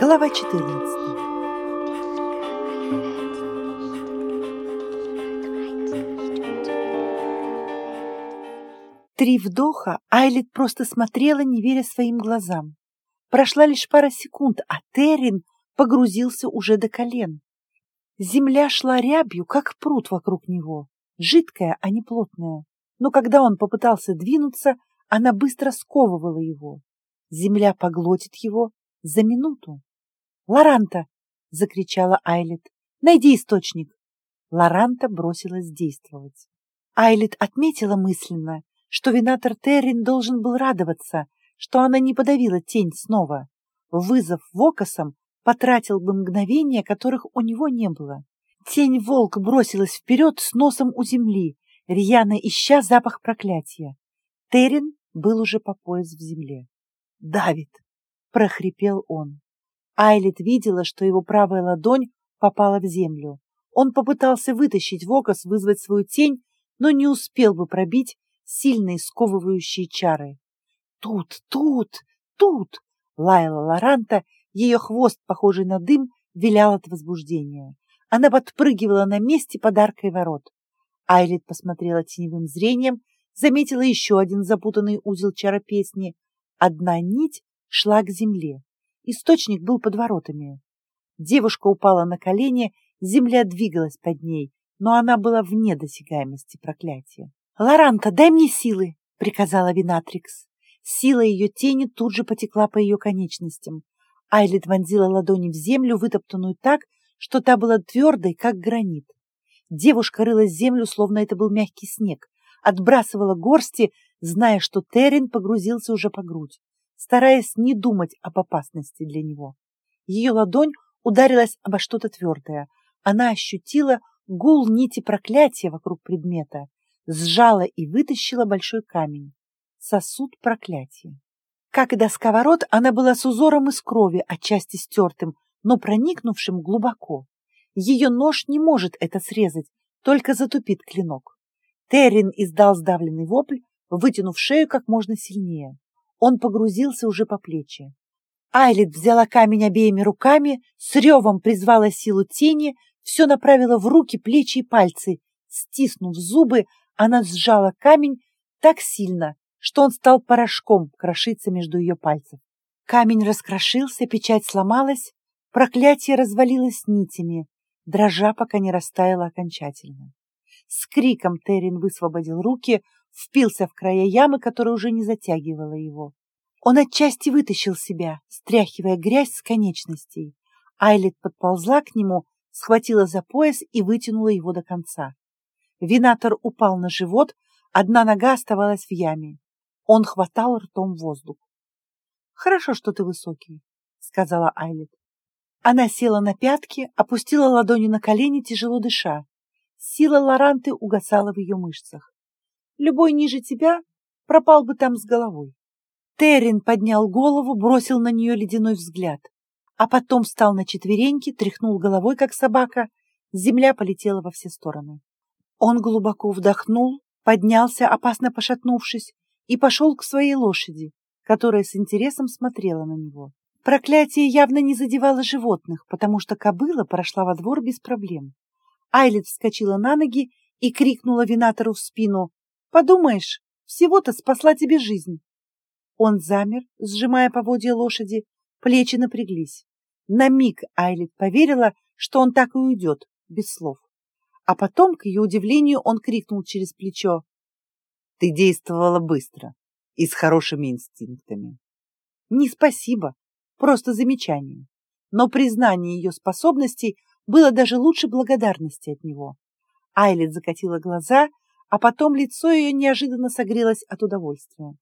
Глава 14 Три вдоха Айлет просто смотрела, не веря своим глазам. Прошла лишь пара секунд, а Террин погрузился уже до колен. Земля шла рябью, как пруд вокруг него, жидкая, а не плотная. Но когда он попытался двинуться, она быстро сковывала его. Земля поглотит его за минуту. «Лоранта!» — закричала Айлет. «Найди источник!» Лоранта бросилась действовать. Айлет отметила мысленно, что винатор Террин должен был радоваться, что она не подавила тень снова. Вызов Вокасом потратил бы мгновения, которых у него не было. Тень-волк бросилась вперед с носом у земли, рьяно ища запах проклятия. Террин был уже по пояс в земле. «Давид!» — прохрипел он. Айлит видела, что его правая ладонь попала в землю. Он попытался вытащить Вокас, вызвать свою тень, но не успел бы пробить сильные сковывающие чары. «Тут, тут, тут!» — лаяла Лоранта, ее хвост, похожий на дым, вилял от возбуждения. Она подпрыгивала на месте подаркой ворот. Айлит посмотрела теневым зрением, заметила еще один запутанный узел чара песни. Одна нить шла к земле. Источник был под воротами. Девушка упала на колени, земля двигалась под ней, но она была вне досягаемости проклятия. «Лоранта, дай мне силы!» — приказала Винатрикс. Сила ее тени тут же потекла по ее конечностям. Айлит вонзила ладони в землю, вытоптанную так, что та была твердой, как гранит. Девушка рыла землю, словно это был мягкий снег, отбрасывала горсти, зная, что Террин погрузился уже по грудь, стараясь не думать об опасности для него. Ее ладонь ударилась обо что-то твердое. Она ощутила гул нити проклятия вокруг предмета, сжала и вытащила большой камень. Сосуд проклятия. Как и доска ворот, она была с узором из крови, отчасти стертым, но проникнувшим глубоко. Ее нож не может это срезать, только затупит клинок. Террин издал сдавленный вопль, вытянув шею как можно сильнее. Он погрузился уже по плечи. Айлит взяла камень обеими руками, с ревом призвала силу тени, все направила в руки, плечи и пальцы. Стиснув зубы, она сжала камень так сильно, что он стал порошком крошиться между ее пальцев. Камень раскрошился, печать сломалась, проклятие развалилось нитями, дрожа, пока не растаяло окончательно. С криком Террин высвободил руки, впился в края ямы, которая уже не затягивала его. Он отчасти вытащил себя, стряхивая грязь с конечностей. Айлет подползла к нему, схватила за пояс и вытянула его до конца. Винатор упал на живот, одна нога оставалась в яме. Он хватал ртом воздух. «Хорошо, что ты высокий», — сказала Айлет. Она села на пятки, опустила ладони на колени, тяжело дыша. Сила Лоранты угасала в ее мышцах. Любой ниже тебя пропал бы там с головой. Террин поднял голову, бросил на нее ледяной взгляд, а потом встал на четвереньки, тряхнул головой, как собака. Земля полетела во все стороны. Он глубоко вдохнул, поднялся, опасно пошатнувшись, и пошел к своей лошади, которая с интересом смотрела на него. Проклятие явно не задевало животных, потому что кобыла прошла во двор без проблем. Айлет вскочила на ноги и крикнула винатору в спину. «Подумаешь, всего-то спасла тебе жизнь!» Он замер, сжимая поводья лошади, плечи напряглись. На миг Айлет поверила, что он так и уйдет, без слов. А потом, к ее удивлению, он крикнул через плечо. «Ты действовала быстро и с хорошими инстинктами». «Не спасибо, просто замечание». Но признание ее способностей было даже лучше благодарности от него. Айлет закатила глаза, а потом лицо ее неожиданно согрелось от удовольствия.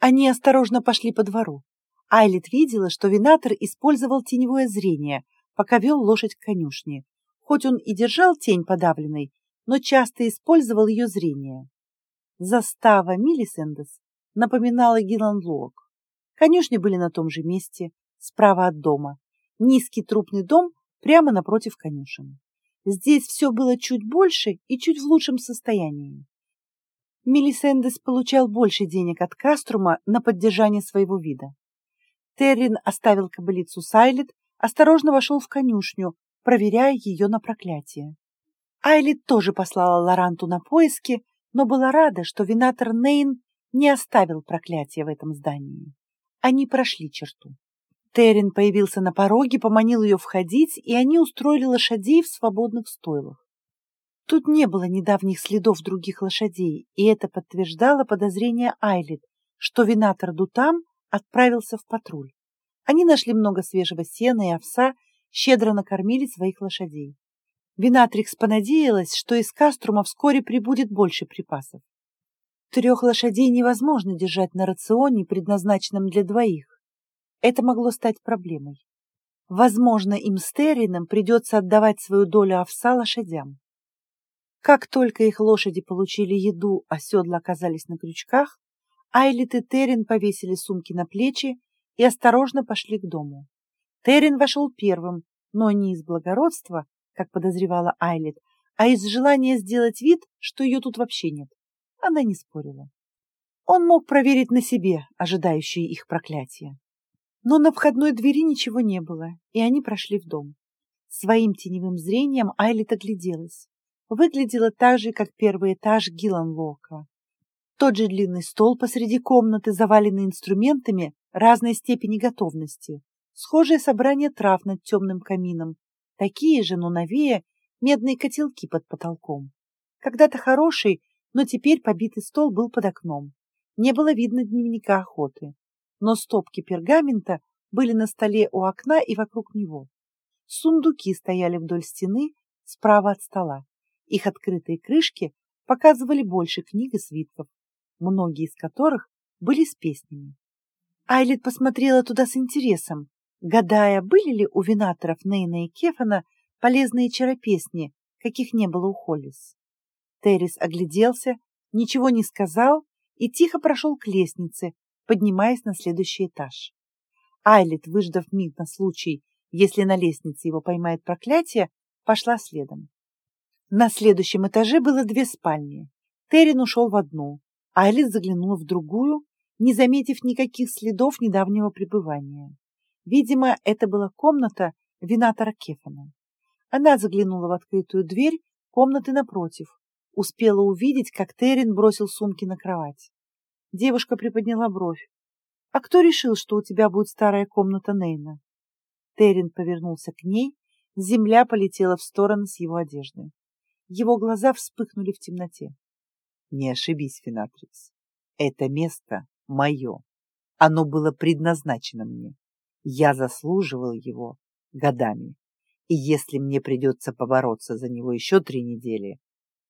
Они осторожно пошли по двору. Айлет видела, что винатор использовал теневое зрение, пока вел лошадь к конюшне. Хоть он и держал тень подавленной, но часто использовал ее зрение. Застава Миллисендес напоминала Гиланлок. Конюшни были на том же месте, справа от дома. Низкий трупный дом прямо напротив конюшен. Здесь все было чуть больше и чуть в лучшем состоянии. Мелисендес получал больше денег от Каструма на поддержание своего вида. Террин оставил кобылицу Сайлет, осторожно вошел в конюшню, проверяя ее на проклятие. Айлит тоже послала Лоранту на поиски, но была рада, что винатор Нейн не оставил проклятия в этом здании. Они прошли черту. Террин появился на пороге, поманил ее входить, и они устроили лошадей в свободных стойлах. Тут не было недавних следов других лошадей, и это подтверждало подозрение Айлит, что винатор Дутам отправился в патруль. Они нашли много свежего сена и овса, щедро накормили своих лошадей. Винатрикс понадеялась, что из Каструма вскоре прибудет больше припасов. Трех лошадей невозможно держать на рационе, предназначенном для двоих. Это могло стать проблемой. Возможно, им с Террином придется отдавать свою долю овса лошадям. Как только их лошади получили еду, а седла оказались на крючках, Айлит и Террин повесили сумки на плечи и осторожно пошли к дому. Террин вошел первым, но не из благородства, как подозревала Айлит, а из желания сделать вид, что ее тут вообще нет. Она не спорила. Он мог проверить на себе ожидающие их проклятия. Но на входной двери ничего не было, и они прошли в дом. Своим теневым зрением Айлит огляделась выглядела так же, как первый этаж Гилланлока. Тот же длинный стол посреди комнаты, заваленный инструментами разной степени готовности. Схожее собрание трав над темным камином. Такие же, но новее, медные котелки под потолком. Когда-то хороший, но теперь побитый стол был под окном. Не было видно дневника охоты. Но стопки пергамента были на столе у окна и вокруг него. Сундуки стояли вдоль стены справа от стола. Их открытые крышки показывали больше книг и свитков, многие из которых были с песнями. Айлит посмотрела туда с интересом, гадая, были ли у винаторов Нейна и Кефана полезные чаропесни, каких не было у Холлис. Террис огляделся, ничего не сказал и тихо прошел к лестнице, поднимаясь на следующий этаж. Айлит, выждав миг на случай, если на лестнице его поймает проклятие, пошла следом. На следующем этаже было две спальни. Террин ушел в одну, а Элис заглянула в другую, не заметив никаких следов недавнего пребывания. Видимо, это была комната винатора Кефана. Она заглянула в открытую дверь комнаты напротив, успела увидеть, как Террин бросил сумки на кровать. Девушка приподняла бровь. «А кто решил, что у тебя будет старая комната Нейна?» Террин повернулся к ней, земля полетела в сторону с его одежды. Его глаза вспыхнули в темноте. Не ошибись, Фенатрикс. Это место мое. Оно было предназначено мне. Я заслуживал его годами. И если мне придется побороться за него еще три недели,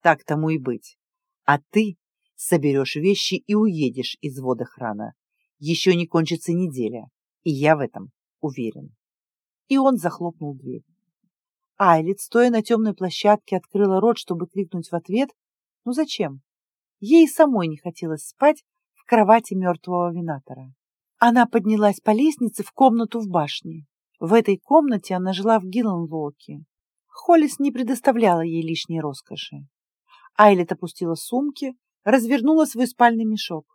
так тому и быть. А ты соберешь вещи и уедешь из водохрана. Еще не кончится неделя, и я в этом уверен. И он захлопнул дверь. Айлит, стоя на темной площадке, открыла рот, чтобы крикнуть в ответ. Ну зачем? Ей самой не хотелось спать в кровати мертвого винатора. Она поднялась по лестнице в комнату в башне. В этой комнате она жила в Гилленлоке. Холлис не предоставляла ей лишней роскоши. Айлет опустила сумки, развернула свой спальный мешок.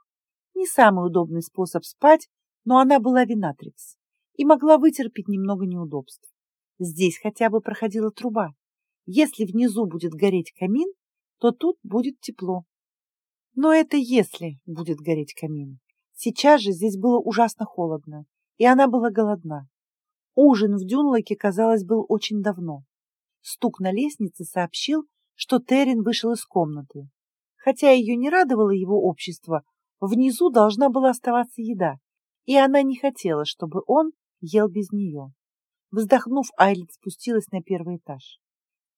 Не самый удобный способ спать, но она была винатрикс и могла вытерпеть немного неудобств. Здесь хотя бы проходила труба. Если внизу будет гореть камин, то тут будет тепло. Но это если будет гореть камин. Сейчас же здесь было ужасно холодно, и она была голодна. Ужин в Дюнлоке, казалось, был очень давно. Стук на лестнице сообщил, что Террин вышел из комнаты. Хотя ее не радовало его общество, внизу должна была оставаться еда, и она не хотела, чтобы он ел без нее. Вздохнув, Айлит спустилась на первый этаж.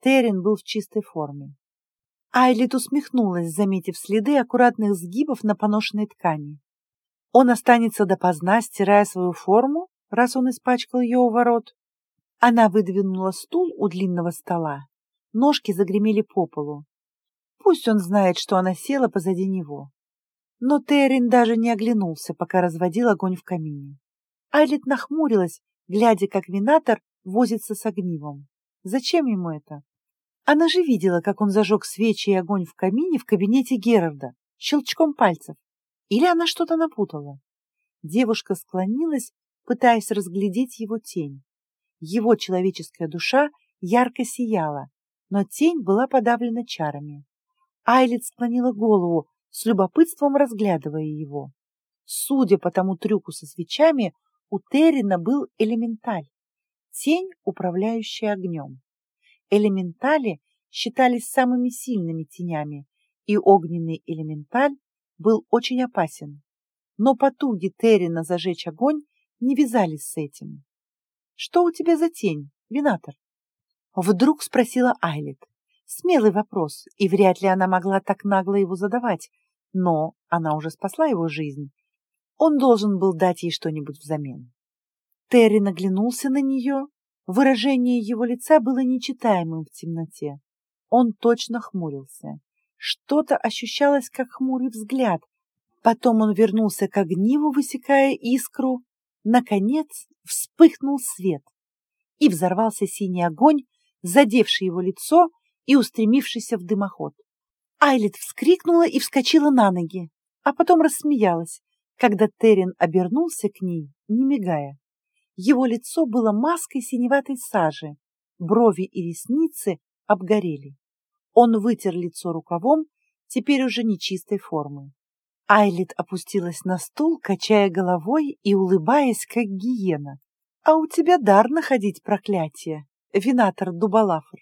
Террин был в чистой форме. Айлит усмехнулась, заметив следы аккуратных сгибов на поношенной ткани. Он останется допоздна, стирая свою форму, раз он испачкал ее у ворот. Она выдвинула стул у длинного стола. Ножки загремели по полу. Пусть он знает, что она села позади него. Но Террин даже не оглянулся, пока разводил огонь в камине. Айлит нахмурилась, глядя, как винатор возится с огнивом. Зачем ему это? Она же видела, как он зажег свечи и огонь в камине в кабинете Герарда, щелчком пальцев. Или она что-то напутала? Девушка склонилась, пытаясь разглядеть его тень. Его человеческая душа ярко сияла, но тень была подавлена чарами. Айлит склонила голову, с любопытством разглядывая его. Судя по тому трюку со свечами, у Террина был элементаль, тень, управляющая огнем. Элементали считались самыми сильными тенями, и огненный элементаль был очень опасен. Но потуги Террина зажечь огонь не вязались с этим. «Что у тебя за тень, Винатор?» Вдруг спросила Айлет. Смелый вопрос, и вряд ли она могла так нагло его задавать, но она уже спасла его жизнь. Он должен был дать ей что-нибудь взамен. Терри наглянулся на нее. Выражение его лица было нечитаемым в темноте. Он точно хмурился. Что-то ощущалось, как хмурый взгляд. Потом он вернулся к огниву, высекая искру. Наконец вспыхнул свет, и взорвался синий огонь, задевший его лицо и устремившийся в дымоход. Айлет вскрикнула и вскочила на ноги, а потом рассмеялась, когда Террин обернулся к ней, не мигая. Его лицо было маской синеватой сажи, брови и ресницы обгорели. Он вытер лицо рукавом, теперь уже нечистой формы. Айлит опустилась на стул, качая головой и улыбаясь, как гиена. «А у тебя дар находить проклятие, винатор Дубалафр.